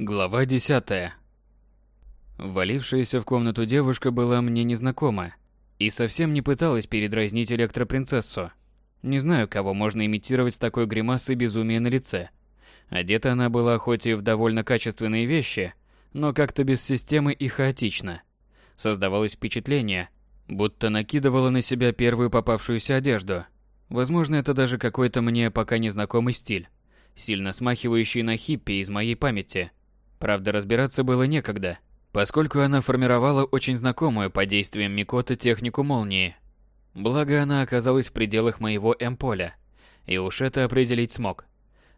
Глава десятая. Валившаяся в комнату девушка была мне незнакома и совсем не пыталась передразнить электропринцессу. Не знаю, кого можно имитировать с такой гримасой безумия на лице. Одета она была хоть и в довольно качественные вещи, но как-то без системы и хаотично. Создавалось впечатление, будто накидывала на себя первую попавшуюся одежду. Возможно, это даже какой-то мне пока незнакомый стиль, сильно смахивающий на хиппи из моей памяти – Правда, разбираться было некогда, поскольку она формировала очень знакомую по действиям Микоты технику молнии. Благо, она оказалась в пределах моего М-поля, и уж это определить смог.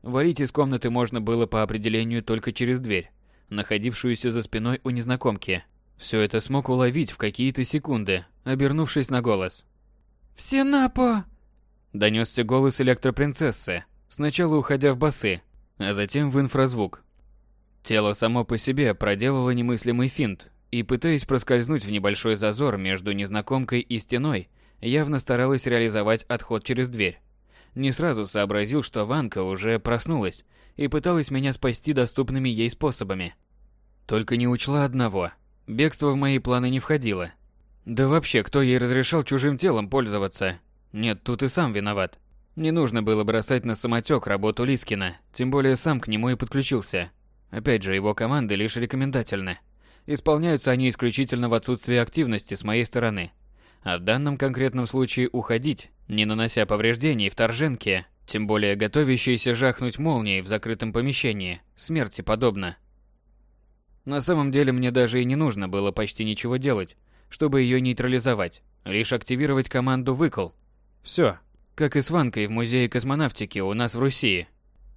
Варить из комнаты можно было по определению только через дверь, находившуюся за спиной у незнакомки. Все это смог уловить в какие-то секунды, обернувшись на голос. «Все на по!» Донесся голос электропринцессы, сначала уходя в басы, а затем в инфразвук, Тело само по себе проделало немыслимый финт, и пытаясь проскользнуть в небольшой зазор между незнакомкой и стеной, явно старалась реализовать отход через дверь. Не сразу сообразил, что Ванка уже проснулась и пыталась меня спасти доступными ей способами. Только не учла одного. Бегство в мои планы не входило. Да вообще, кто ей разрешал чужим телом пользоваться? Нет, тут и сам виноват. Не нужно было бросать на самотек работу Лискина, тем более сам к нему и подключился. Опять же, его команды лишь рекомендательны. Исполняются они исключительно в отсутствии активности с моей стороны. А в данном конкретном случае уходить, не нанося повреждений вторженке, тем более готовящейся жахнуть молнией в закрытом помещении, смерти подобно. На самом деле мне даже и не нужно было почти ничего делать, чтобы ее нейтрализовать, лишь активировать команду «Выкл». Все, как и с Ванкой в Музее космонавтики у нас в Руси,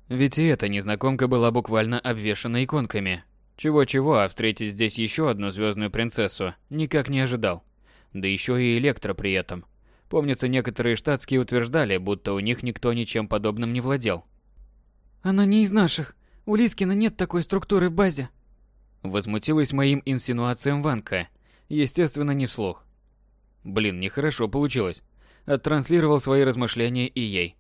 ведь и эта незнакомка была буквально обвешана иконками. Чего-чего, а встретить здесь еще одну звездную принцессу никак не ожидал. Да еще и электро при этом. Помнится, некоторые штатские утверждали, будто у них никто ничем подобным не владел. «Она не из наших. У Лискина нет такой структуры в базе». Возмутилась моим инсинуациям Ванка. Естественно, не вслух. Блин, нехорошо получилось. Оттранслировал свои размышления и ей.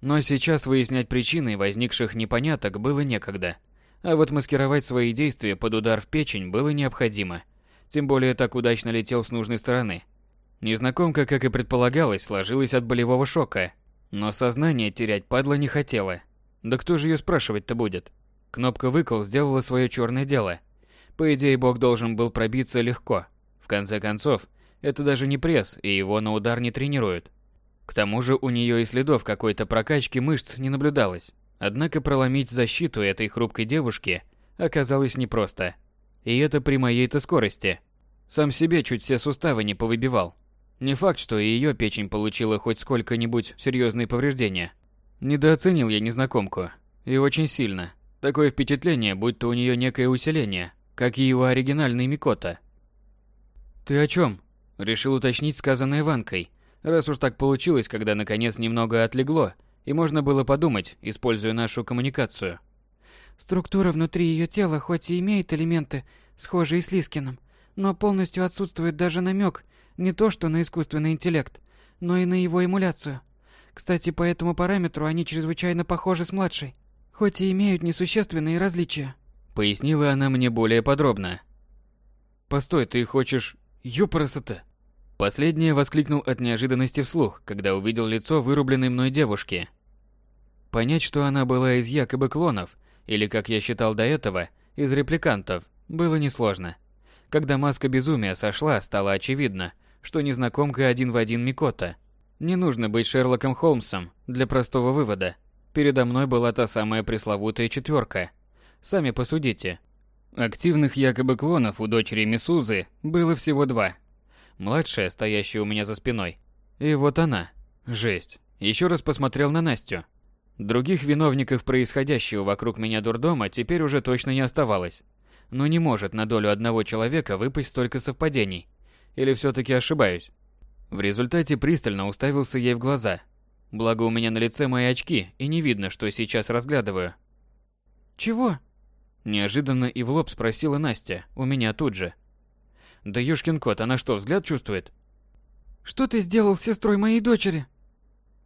Но сейчас выяснять причины возникших непоняток было некогда. А вот маскировать свои действия под удар в печень было необходимо. Тем более так удачно летел с нужной стороны. Незнакомка, как и предполагалось, сложилась от болевого шока. Но сознание терять падла не хотела. Да кто же ее спрашивать-то будет? Кнопка «Выкол» сделала свое черное дело. По идее, бог должен был пробиться легко. В конце концов, это даже не пресс, и его на удар не тренируют. К тому же у нее и следов какой-то прокачки мышц не наблюдалось. Однако проломить защиту этой хрупкой девушки оказалось непросто. И это при моей-то скорости. Сам себе чуть все суставы не повыбивал. Не факт, что и ее печень получила хоть сколько-нибудь серьезные повреждения. Недооценил я незнакомку. И очень сильно. Такое впечатление, будто у нее некое усиление, как и его оригинальный Микота. «Ты о чем?» Решил уточнить сказанное Ванкой, Раз уж так получилось, когда наконец немного отлегло, и можно было подумать, используя нашу коммуникацию. Структура внутри ее тела хоть и имеет элементы, схожие с Лискиным, но полностью отсутствует даже намек не то что на искусственный интеллект, но и на его эмуляцию. Кстати, по этому параметру они чрезвычайно похожи с младшей, хоть и имеют несущественные различия. Пояснила она мне более подробно. Постой, ты хочешь... Ёпарасоте! Последнее воскликнул от неожиданности вслух, когда увидел лицо вырубленной мной девушки. Понять, что она была из якобы клонов, или, как я считал до этого, из репликантов, было несложно. Когда маска безумия сошла, стало очевидно, что незнакомка один в один Микота. Не нужно быть Шерлоком Холмсом для простого вывода. Передо мной была та самая пресловутая четверка. Сами посудите. Активных якобы клонов у дочери Мисузы было всего два – младшая, стоящая у меня за спиной. И вот она. Жесть. Еще раз посмотрел на Настю. Других виновников происходящего вокруг меня дурдома теперь уже точно не оставалось. Но не может на долю одного человека выпасть столько совпадений. Или все-таки ошибаюсь? В результате пристально уставился ей в глаза. Благо у меня на лице мои очки, и не видно, что сейчас разглядываю. «Чего?» Неожиданно и в лоб спросила Настя, у меня тут же. Да ёшкин кот, она что, взгляд чувствует? Что ты сделал с сестрой моей дочери?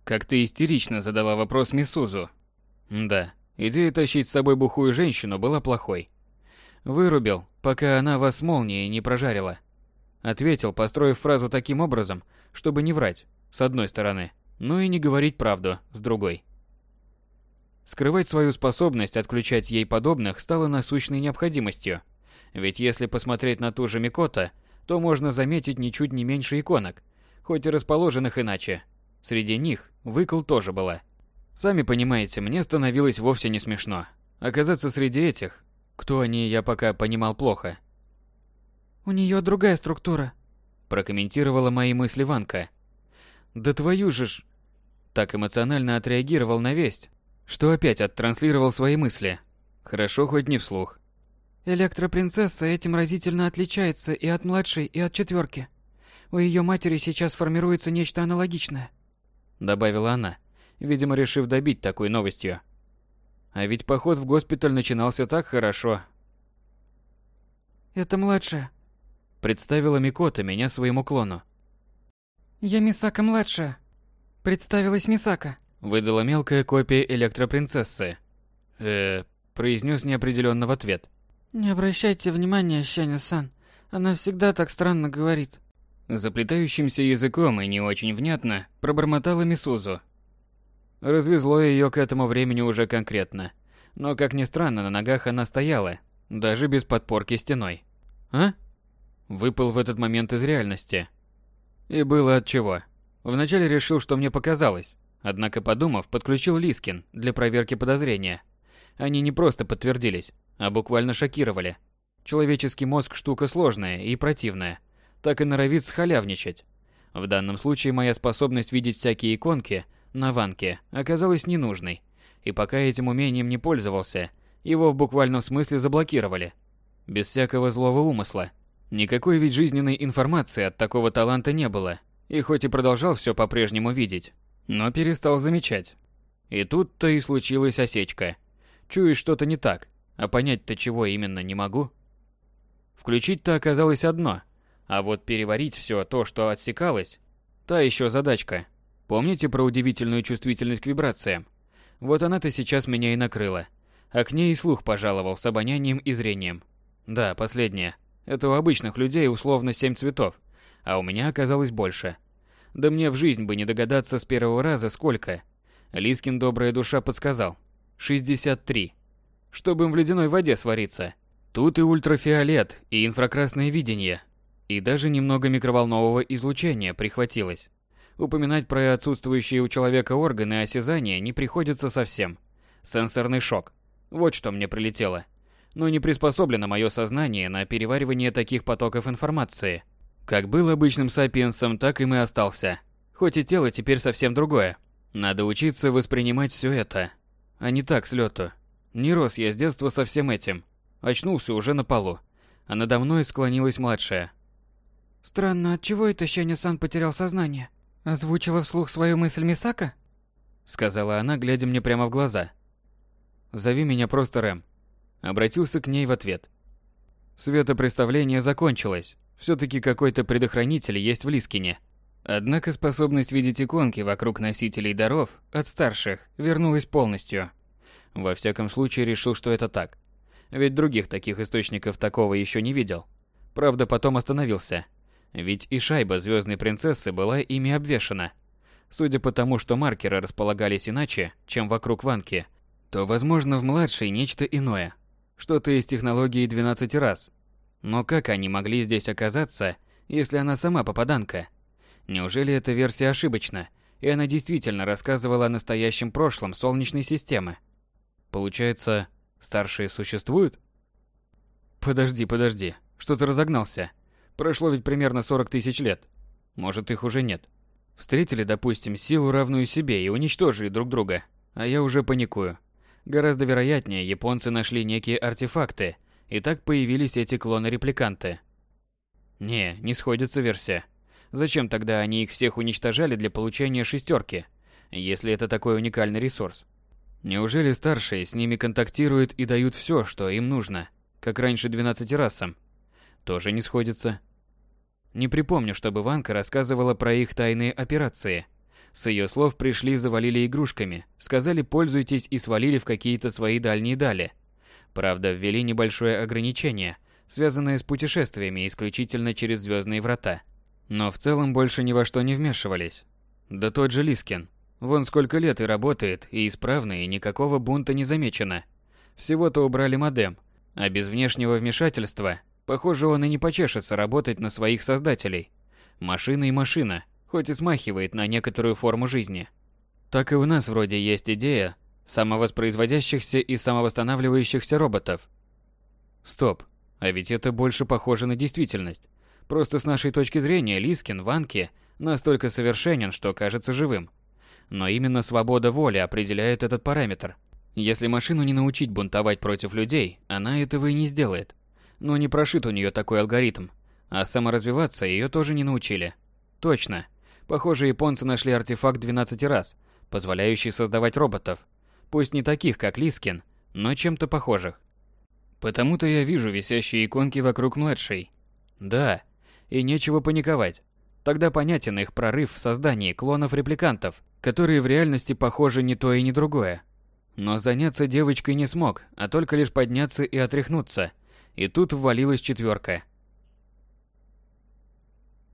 Как ты истерично задала вопрос Мисузу. Да, Идея тащить с собой бухую женщину была плохой. Вырубил, пока она вас молнией не прожарила. Ответил, построив фразу таким образом, чтобы не врать, с одной стороны, но и не говорить правду, с другой. Скрывать свою способность отключать ей подобных стало насущной необходимостью. Ведь если посмотреть на ту же Микота, то можно заметить ничуть не меньше иконок, хоть и расположенных иначе. Среди них выкл тоже была. Сами понимаете, мне становилось вовсе не смешно. Оказаться среди этих, кто они, я пока понимал плохо. «У нее другая структура», – прокомментировала мои мысли Ванка. «Да твою же ж...» Так эмоционально отреагировал на весть, что опять оттранслировал свои мысли. Хорошо хоть не вслух. Электропринцесса этим разительно отличается и от младшей, и от четверки. У ее матери сейчас формируется нечто аналогичное. Добавила она, видимо, решив добить такой новостью. А ведь поход в госпиталь начинался так хорошо. Это младшая. Представила Микота меня своему клону. Я Мисака-младшая. Представилась Мисака. Выдала мелкая копия электропринцессы. э произнес неопределенно в ответ. Не обращайте внимания, Щаня-сан. Она всегда так странно говорит. Заплетающимся языком и не очень внятно пробормотала Мисузу. Развезло ее к этому времени уже конкретно. Но, как ни странно, на ногах она стояла, даже без подпорки стеной. А? Выпал в этот момент из реальности. И было от чего. Вначале решил, что мне показалось. Однако, подумав, подключил Лискин для проверки подозрения. Они не просто подтвердились, а буквально шокировали. Человеческий мозг штука сложная и противная. Так и норовит схалявничать. В данном случае моя способность видеть всякие иконки на ванке оказалась ненужной. И пока этим умением не пользовался, его в буквальном смысле заблокировали. Без всякого злого умысла. Никакой ведь жизненной информации от такого таланта не было. И хоть и продолжал все по-прежнему видеть, но перестал замечать. И тут-то и случилась осечка. Чую, что-то не так, а понять-то чего именно не могу. Включить-то оказалось одно, а вот переварить все то, что отсекалось, та еще задачка. Помните про удивительную чувствительность к вибрациям? Вот она-то сейчас меня и накрыла. А к ней и слух пожаловал с обонянием и зрением. Да, последнее. Это у обычных людей условно семь цветов, а у меня оказалось больше. Да мне в жизнь бы не догадаться с первого раза сколько. Лискин добрая душа подсказал. 63. Чтобы им в ледяной воде свариться. Тут и ультрафиолет, и инфракрасное видение. И даже немного микроволнового излучения прихватилось. Упоминать про отсутствующие у человека органы осязания не приходится совсем. Сенсорный шок. Вот что мне прилетело. Но не приспособлено мое сознание на переваривание таких потоков информации – как был обычным сапиенсом, так и мы остался. Хоть и тело теперь совсем другое. Надо учиться воспринимать все это. А не так с лету. Не рос я с детства со всем этим. Очнулся уже на полу. А надо мной склонилась младшая. «Странно, отчего это Щеня-сан потерял сознание?» Озвучила вслух свою мысль Мисака? Сказала она, глядя мне прямо в глаза. «Зови меня просто Рэм». Обратился к ней в ответ. Светопреставление закончилось. Все-таки какой-то предохранитель есть в Лискине. Однако способность видеть иконки вокруг носителей даров от старших вернулась полностью. Во всяком случае решил, что это так. Ведь других таких источников такого еще не видел. Правда, потом остановился. Ведь и шайба Звездной Принцессы была ими обвешана. Судя по тому, что маркеры располагались иначе, чем вокруг Ванки, то, возможно, в младшей нечто иное. Что-то из технологии 12 раз, но как они могли здесь оказаться, если она сама попаданка? Неужели эта версия ошибочна, и она действительно рассказывала о настоящем прошлом Солнечной системы? Получается, старшие существуют? Подожди, подожди, что ты разогнался? Прошло ведь примерно 40 тысяч лет. Может, их уже нет. Встретили, допустим, силу, равную себе, и уничтожили друг друга. А я уже паникую. Гораздо вероятнее, японцы нашли некие артефакты, и так появились эти клоны-репликанты. Не, не сходится версия. Зачем тогда они их всех уничтожали для получения шестерки, если это такой уникальный ресурс? Неужели старшие с ними контактируют и дают все, что им нужно, как раньше 12 расам? Тоже не сходится. Не припомню, чтобы Ванка рассказывала про их тайные операции. С ее слов пришли, завалили игрушками, сказали пользуйтесь и свалили в какие-то свои дальние дали. Правда, ввели небольшое ограничение, связанное с путешествиями исключительно через звездные врата. Но в целом больше ни во что не вмешивались. Да тот же Лискин. Вон сколько лет и работает, и исправно, и никакого бунта не замечено. Всего-то убрали модем, а без внешнего вмешательства, похоже, он и не почешется работать на своих создателей. Машина и машина, хоть и смахивает на некоторую форму жизни. Так и у нас вроде есть идея самовоспроизводящихся и самовосстанавливающихся роботов. Стоп, а ведь это больше похоже на действительность. Просто с нашей точки зрения Лискин, Ванки настолько совершенен, что кажется живым. Но именно свобода воли определяет этот параметр. Если машину не научить бунтовать против людей, она этого и не сделает. Но не прошит у нее такой алгоритм. А саморазвиваться ее тоже не научили. Точно. Похоже, японцы нашли артефакт 12 раз, позволяющий создавать роботов. Пусть не таких, как Лискин, но чем-то похожих. Потому-то я вижу висящие иконки вокруг младшей. Да, и нечего паниковать. Тогда понятен их прорыв в создании клонов-репликантов, которые в реальности похожи не то и не другое. Но заняться девочкой не смог, а только лишь подняться и отряхнуться. И тут ввалилась четверка.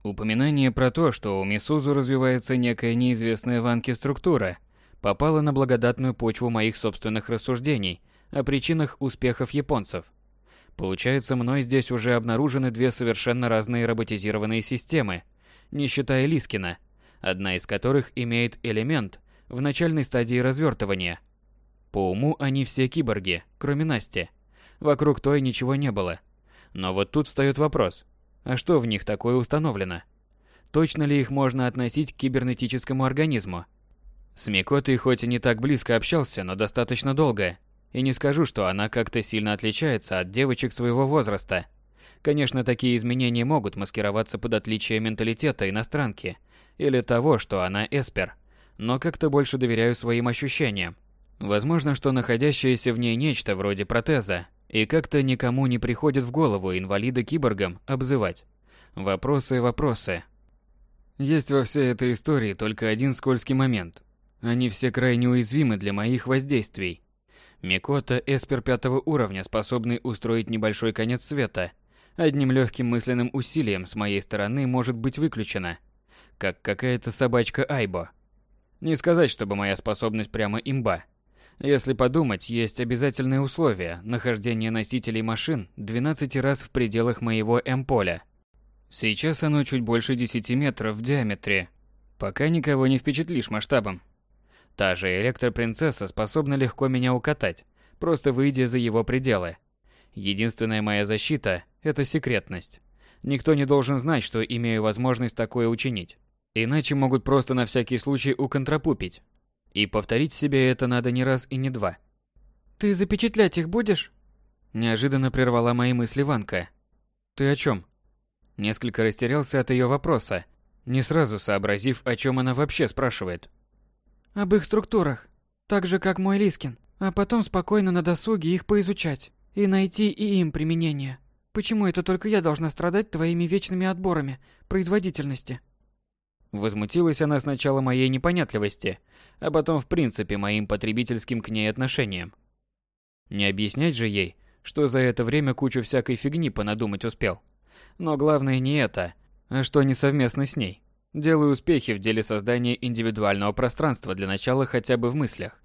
Упоминание про то, что у Мисузу развивается некая неизвестная Ванке структура, попало на благодатную почву моих собственных рассуждений о причинах успехов японцев. Получается, мной здесь уже обнаружены две совершенно разные роботизированные системы, не считая Лискина, одна из которых имеет элемент в начальной стадии развертывания. По уму они все киборги, кроме Насти. Вокруг той ничего не было. Но вот тут встает вопрос, а что в них такое установлено? Точно ли их можно относить к кибернетическому организму? С Микотой хоть и не так близко общался, но достаточно долго. И не скажу, что она как-то сильно отличается от девочек своего возраста – Конечно, такие изменения могут маскироваться под отличие менталитета иностранки или того, что она эспер, но как-то больше доверяю своим ощущениям. Возможно, что находящееся в ней нечто вроде протеза, и как-то никому не приходит в голову инвалида киборгом обзывать. Вопросы, вопросы. Есть во всей этой истории только один скользкий момент. Они все крайне уязвимы для моих воздействий. Микота эспер пятого уровня, способный устроить небольшой конец света – одним легким мысленным усилием с моей стороны может быть выключена, как какая-то собачка Айбо. Не сказать, чтобы моя способность прямо имба. Если подумать, есть обязательные условия нахождения носителей машин 12 раз в пределах моего М-поля. Сейчас оно чуть больше 10 метров в диаметре. Пока никого не впечатлишь масштабом. Та же электропринцесса способна легко меня укатать, просто выйдя за его пределы. Единственная моя защита – это секретность. Никто не должен знать, что имею возможность такое учинить. Иначе могут просто на всякий случай уконтрапупить. И повторить себе это надо не раз и не два. «Ты запечатлять их будешь?» Неожиданно прервала мои мысли Ванка. «Ты о чем? Несколько растерялся от ее вопроса, не сразу сообразив, о чем она вообще спрашивает. «Об их структурах. Так же, как мой Лискин. А потом спокойно на досуге их поизучать. И найти и им применение. Почему это только я должна страдать твоими вечными отборами производительности? Возмутилась она сначала моей непонятливости, а потом в принципе моим потребительским к ней отношением. Не объяснять же ей, что за это время кучу всякой фигни понадумать успел. Но главное не это, а что не совместно с ней. Делаю успехи в деле создания индивидуального пространства для начала хотя бы в мыслях.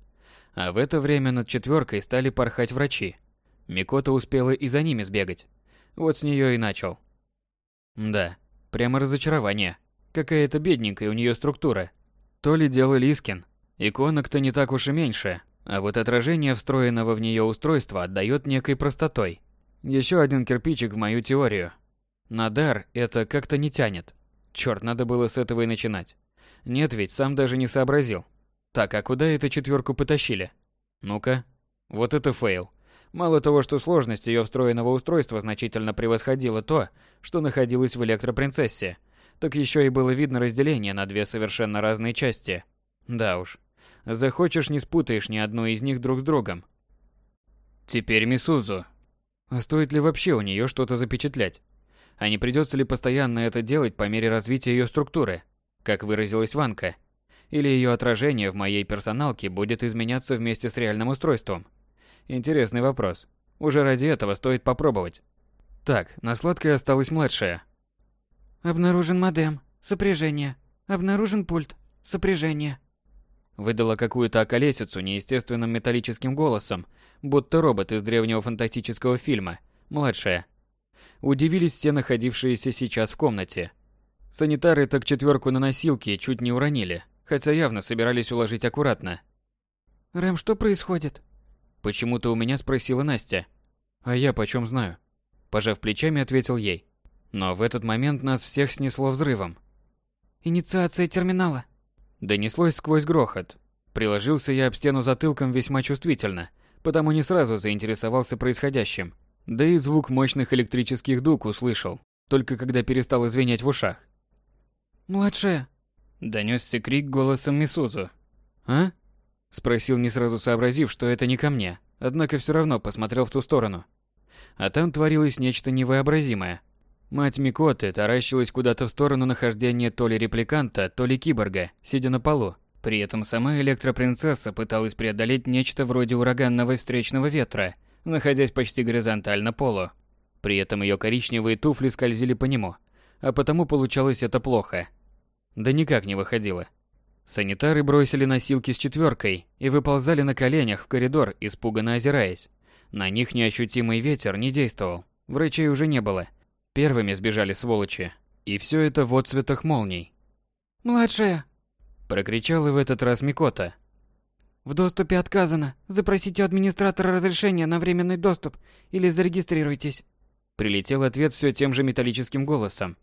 А в это время над четверкой стали порхать врачи. Микота успела и за ними сбегать. Вот с нее и начал. Да, прямо разочарование. Какая-то бедненькая у нее структура. То ли дело Лискин. Иконок-то не так уж и меньше, а вот отражение встроенного в нее устройства отдает некой простотой. Еще один кирпичик в мою теорию. На дар это как-то не тянет. Черт, надо было с этого и начинать. Нет ведь, сам даже не сообразил. Так, а куда эту четверку потащили? Ну-ка. Вот это fail. Мало того, что сложность ее встроенного устройства значительно превосходила то, что находилось в электропринцессе, так еще и было видно разделение на две совершенно разные части. Да уж, захочешь не спутаешь ни одну из них друг с другом. Теперь Мисузу. А стоит ли вообще у нее что-то запечатлять? А не придется ли постоянно это делать по мере развития ее структуры, как выразилась Ванка? Или ее отражение в моей персоналке будет изменяться вместе с реальным устройством? Интересный вопрос. Уже ради этого стоит попробовать. Так, на сладкое осталась младшая. Обнаружен модем. Сопряжение. Обнаружен пульт. Сопряжение. Выдала какую-то околесицу неестественным металлическим голосом, будто робот из древнего фантастического фильма. Младшая. Удивились все находившиеся сейчас в комнате. Санитары так четверку на носилки чуть не уронили, хотя явно собирались уложить аккуратно. «Рэм, что происходит?» Почему-то у меня спросила Настя. А я почем знаю? Пожав плечами, ответил ей. Но в этот момент нас всех снесло взрывом. «Инициация терминала», Донеслось сквозь грохот. Приложился я об стену затылком весьма чувствительно, потому не сразу заинтересовался происходящим. Да и звук мощных электрических дуг услышал, только когда перестал звенеть в ушах. «Младшая!» Донесся крик голосом Мисузу. «А?» Спросил, не сразу сообразив, что это не ко мне, однако все равно посмотрел в ту сторону. А там творилось нечто невообразимое. Мать Микоты таращилась куда-то в сторону нахождения то ли репликанта, то ли киборга, сидя на полу. При этом сама электропринцесса пыталась преодолеть нечто вроде ураганного встречного ветра, находясь почти горизонтально полу. При этом ее коричневые туфли скользили по нему, а потому получалось это плохо. Да никак не выходило. Санитары бросили носилки с четверкой и выползали на коленях в коридор, испуганно озираясь. На них неощутимый ветер не действовал. Врачей уже не было. Первыми сбежали сволочи. И все это в отцветах молний. «Младшая!» Прокричала в этот раз Микота. «В доступе отказано. Запросите у администратора разрешение на временный доступ или зарегистрируйтесь». Прилетел ответ все тем же металлическим голосом.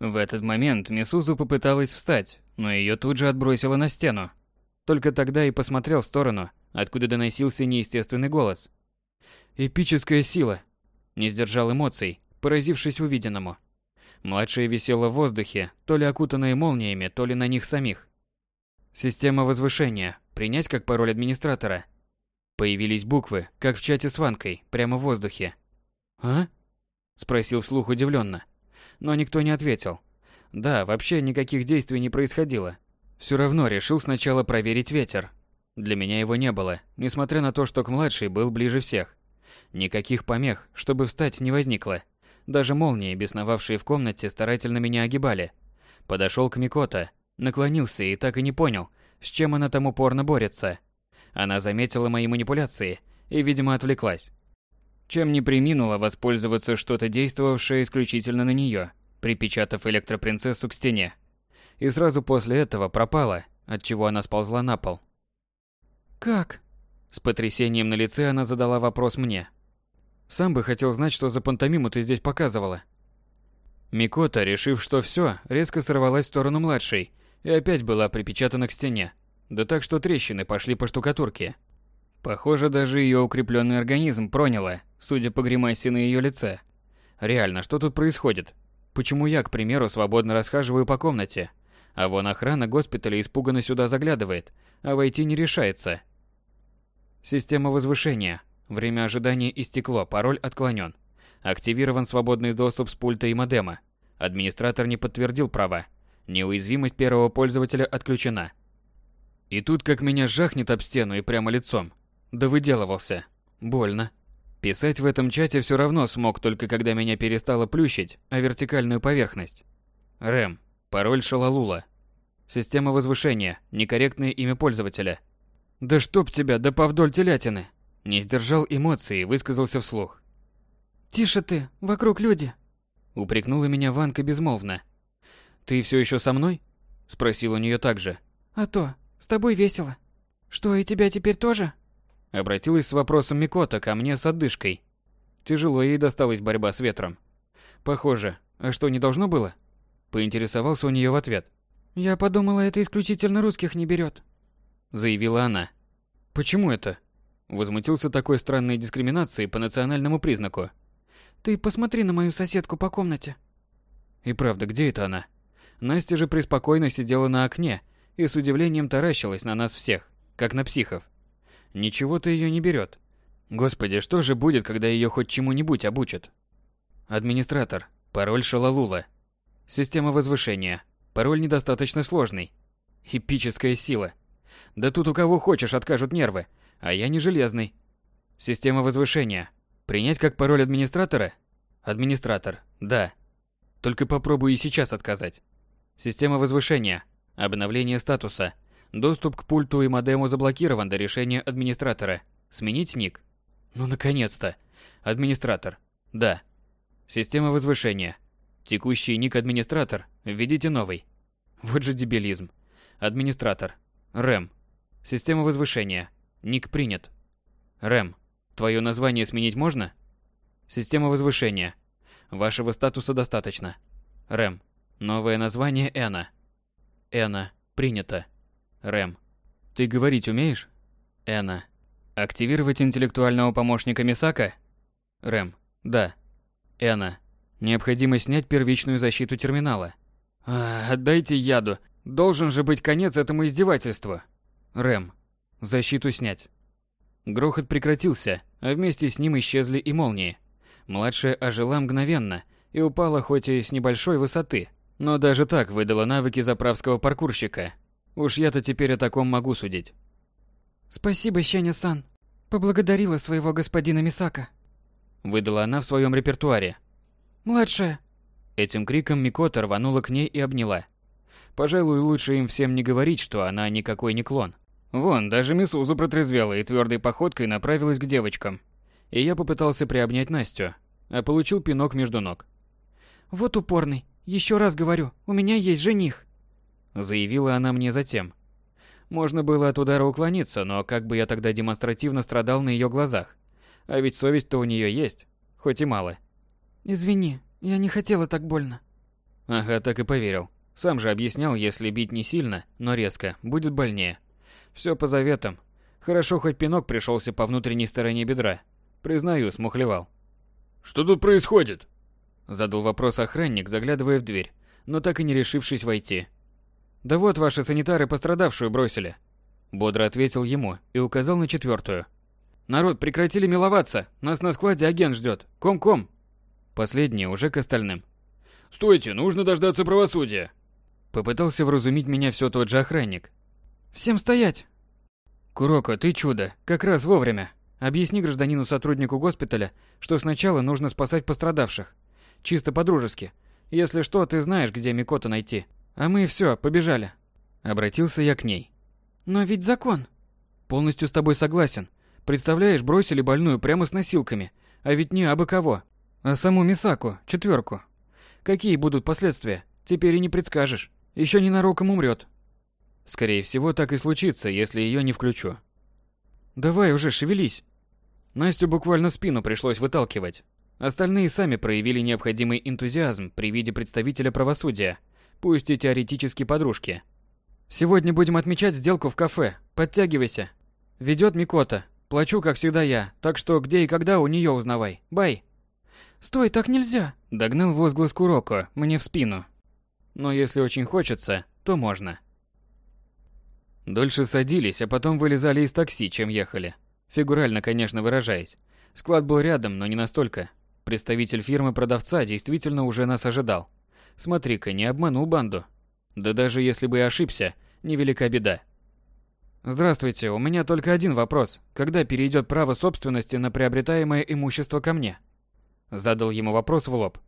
В этот момент Мисузу попыталась встать, но ее тут же отбросило на стену. Только тогда и посмотрел в сторону, откуда доносился неестественный голос. «Эпическая сила!» Не сдержал эмоций, поразившись увиденному. Младшая висела в воздухе, то ли окутанная молниями, то ли на них самих. Система возвышения. Принять как пароль администратора. Появились буквы, как в чате с Ванкой, прямо в воздухе. «А?» – спросил вслух удивленно. Но никто не ответил. Да, вообще никаких действий не происходило. Все равно решил сначала проверить ветер. Для меня его не было, несмотря на то, что к младшей был ближе всех. Никаких помех, чтобы встать, не возникло. Даже молнии, бесновавшие в комнате, старательно меня огибали. Подошел к Микота, наклонился и так и не понял, с чем она там упорно борется. Она заметила мои манипуляции и, видимо, отвлеклась. Чем не приминула воспользоваться что-то действовавшее исключительно на нее, припечатав электропринцессу к стене. И сразу после этого пропала, отчего она сползла на пол. «Как?» С потрясением на лице она задала вопрос мне. Сам бы хотел знать, что за пантомиму ты здесь показывала. Микота, решив, что все, резко сорвалась в сторону младшей и опять была припечатана к стене. Да так, что трещины пошли по штукатурке. Похоже, даже ее укрепленный организм проняло, судя по гримасе на ее лице. Реально, что тут происходит? Почему я, к примеру, свободно расхаживаю по комнате, а вон охрана госпиталя испуганно сюда заглядывает, а войти не решается? Система возвышения. Время ожидания истекло, пароль отклонен. Активирован свободный доступ с пульта и модема. Администратор не подтвердил права. Неуязвимость первого пользователя отключена. И тут как меня жахнет об стену и прямо лицом. Да выделывался. Больно. Писать в этом чате все равно смог только когда меня перестало плющить, а вертикальную поверхность. Рэм. Пароль Шалалула. Система возвышения. Некорректное имя пользователя. Да чтоб тебя, да повдоль телятины. Не сдержал эмоций и высказался вслух. «Тише ты, вокруг люди!» Упрекнула меня Ванка безмолвно. «Ты все еще со мной?» Спросил у нее также. «А то, с тобой весело. Что, и тебя теперь тоже?» Обратилась с вопросом Микота ко мне с отдышкой. Тяжело ей досталась борьба с ветром. Похоже. А что, не должно было? Поинтересовался у нее в ответ. «Я подумала, это исключительно русских не берет», заявила она. «Почему это?» Возмутился такой странной дискриминацией по национальному признаку. Ты посмотри на мою соседку по комнате. И правда, где это она? Настя же преспокойно сидела на окне и с удивлением таращилась на нас всех, как на психов. Ничего-то ее не берет. Господи, что же будет, когда ее хоть чему-нибудь обучат? Администратор. Пароль Шалалула. Система возвышения. Пароль недостаточно сложный. Эпическая сила. Да тут у кого хочешь откажут нервы, а я не железный. Система возвышения. Принять как пароль администратора? Администратор. Да. Только попробуй и сейчас отказать. Система возвышения. Обновление статуса. Доступ к пульту и модему заблокирован до решения администратора. Сменить ник. Ну наконец-то. Администратор. Да. Система возвышения. Текущий ник администратор. Введите новый. Вот же дебилизм. Администратор. Рэм. Система возвышения. Ник принят. Рэм. Твое название сменить можно? Система возвышения. Вашего статуса достаточно. Рэм. Новое название Эна. Эна. Принято. Рэм. Ты говорить умеешь? Эна. Активировать интеллектуального помощника Мисака? Рэм. Да. Эна. Необходимо снять первичную защиту терминала. А, отдайте яду. Должен же быть конец этому издевательству. Рэм. Защиту снять. Грохот прекратился, а вместе с ним исчезли и молнии. Младшая ожила мгновенно и упала хоть и с небольшой высоты, но даже так выдала навыки заправского паркурщика. Уж я-то теперь о таком могу судить. Спасибо, Щеня-сан. Поблагодарила своего господина Мисака. Выдала она в своем репертуаре. Младшая. Этим криком Микота рванула к ней и обняла. Пожалуй, лучше им всем не говорить, что она никакой не клон. Вон, даже Мисузу протрезвела и твердой походкой направилась к девочкам. И я попытался приобнять Настю, а получил пинок между ног. «Вот упорный. Еще раз говорю, у меня есть жених», — заявила она мне затем. Можно было от удара уклониться, но как бы я тогда демонстративно страдал на ее глазах. А ведь совесть-то у нее есть, хоть и мало. «Извини, я не хотела так больно». Ага, так и поверил. Сам же объяснял, если бить не сильно, но резко, будет больнее. Все по заветам. Хорошо, хоть пинок пришелся по внутренней стороне бедра. Признаю, смухлевал. «Что тут происходит?» Задал вопрос охранник, заглядывая в дверь, но так и не решившись войти. «Да вот ваши санитары пострадавшую бросили». Бодро ответил ему и указал на четвертую. «Народ, прекратили миловаться! Нас на складе агент ждет! Ком-ком!» Последний уже к остальным. «Стойте, нужно дождаться правосудия!» Попытался вразумить меня все тот же охранник, Всем стоять! Куроко, ты чудо, как раз вовремя. Объясни гражданину-сотруднику госпиталя, что сначала нужно спасать пострадавших. Чисто по-дружески. Если что, ты знаешь, где Микото найти. А мы все, побежали. Обратился я к ней. Но ведь закон. Полностью с тобой согласен. Представляешь, бросили больную прямо с носилками. А ведь не абы кого. А саму Мисаку, четверку. Какие будут последствия? Теперь и не предскажешь. Еще ненароком умрет. Скорее всего, так и случится, если ее не включу. Давай уже, шевелись. Настю буквально в спину пришлось выталкивать. Остальные сами проявили необходимый энтузиазм при виде представителя правосудия, пусть и теоретически подружки. Сегодня будем отмечать сделку в кафе. Подтягивайся. Ведет Микота. Плачу, как всегда я, так что где и когда у нее узнавай. Бай. Стой, так нельзя. Догнал возглас Куроко мне в спину. Но если очень хочется, то можно. Дольше садились, а потом вылезали из такси, чем ехали. Фигурально, конечно, выражаясь. Склад был рядом, но не настолько. Представитель фирмы-продавца действительно уже нас ожидал. Смотри-ка, не обманул банду. Да даже если бы и ошибся, невелика беда. Здравствуйте, у меня только один вопрос. Когда перейдет право собственности на приобретаемое имущество ко мне? Задал ему вопрос в лоб.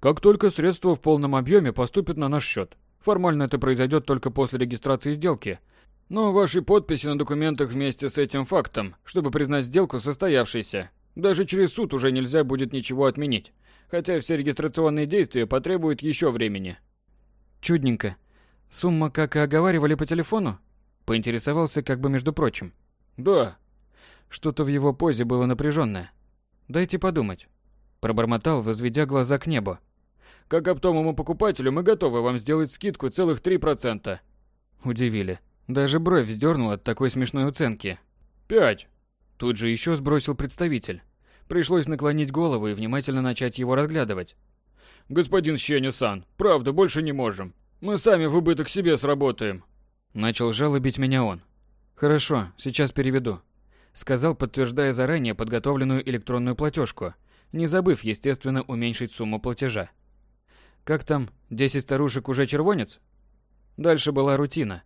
Как только средства в полном объеме поступят на наш счет. Формально это произойдет только после регистрации сделки – но ваши подписи на документах вместе с этим фактом, чтобы признать сделку состоявшейся. Даже через суд уже нельзя будет ничего отменить, хотя все регистрационные действия потребуют еще времени. Чудненько. Сумма, как и оговаривали по телефону? Поинтересовался как бы между прочим. Да. Что-то в его позе было напряженное. Дайте подумать. Пробормотал, возведя глаза к небу. Как оптовому покупателю мы готовы вам сделать скидку целых 3%. Удивили. Даже бровь вздернул от такой смешной уценки. «Пять!» Тут же еще сбросил представитель. Пришлось наклонить голову и внимательно начать его разглядывать. «Господин Щеня-сан, правда, больше не можем. Мы сами в убыток себе сработаем». Начал жалобить меня он. «Хорошо, сейчас переведу», — сказал, подтверждая заранее подготовленную электронную платежку, не забыв, естественно, уменьшить сумму платежа. «Как там, 10 старушек уже червонец?» Дальше была рутина.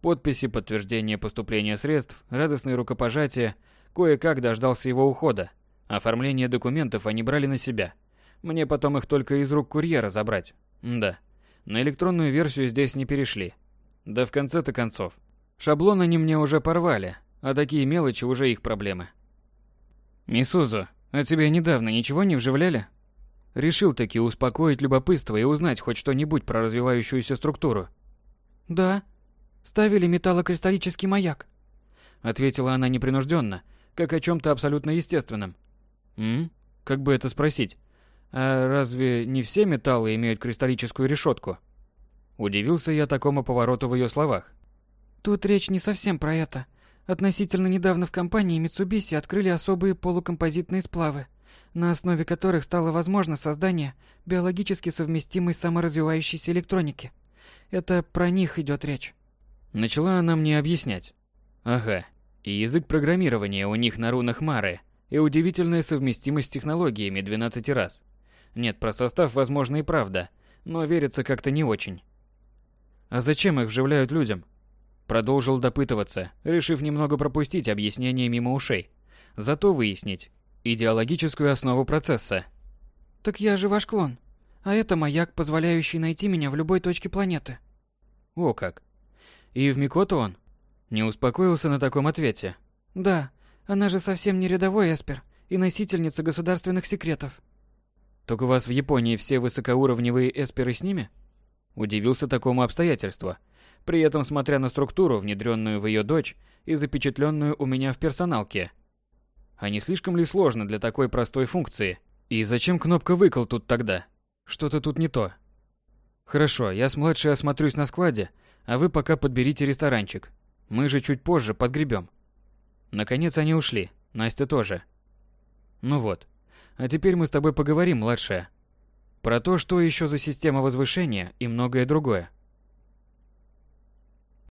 Подписи, подтверждение поступления средств, радостные рукопожатия. Кое-как дождался его ухода. Оформление документов они брали на себя. Мне потом их только из рук курьера забрать. Да. На электронную версию здесь не перешли. Да в конце-то концов. Шаблон они мне уже порвали, а такие мелочи уже их проблемы. Мисузу, а тебе недавно ничего не вживляли? Решил таки успокоить любопытство и узнать хоть что-нибудь про развивающуюся структуру. Да. Ставили металлокристаллический маяк. Ответила она непринужденно, как о чем-то абсолютно естественном. М? Как бы это спросить? А разве не все металлы имеют кристаллическую решетку? Удивился я такому повороту в ее словах. Тут речь не совсем про это. Относительно недавно в компании Mitsubishi открыли особые полукомпозитные сплавы на основе которых стало возможно создание биологически совместимой саморазвивающейся электроники. Это про них идет речь. Начала она мне объяснять. Ага, и язык программирования у них на рунах Мары, и удивительная совместимость с технологиями 12 раз. Нет, про состав, возможно, и правда, но верится как-то не очень. А зачем их вживляют людям? Продолжил допытываться, решив немного пропустить объяснение мимо ушей. Зато выяснить, идеологическую основу процесса. Так я же ваш клон. А это маяк, позволяющий найти меня в любой точке планеты. О как. И в Микото он? Не успокоился на таком ответе. Да, она же совсем не рядовой эспер и носительница государственных секретов. Так у вас в Японии все высокоуровневые эсперы с ними? Удивился такому обстоятельству, при этом смотря на структуру, внедренную в ее дочь и запечатленную у меня в персоналке – а не слишком ли сложно для такой простой функции? И зачем кнопка «выкл» тут тогда? Что-то тут не то. Хорошо, я с младшей осмотрюсь на складе, а вы пока подберите ресторанчик. Мы же чуть позже подгребем. Наконец они ушли. Настя тоже. Ну вот. А теперь мы с тобой поговорим, младшая. Про то, что еще за система возвышения и многое другое.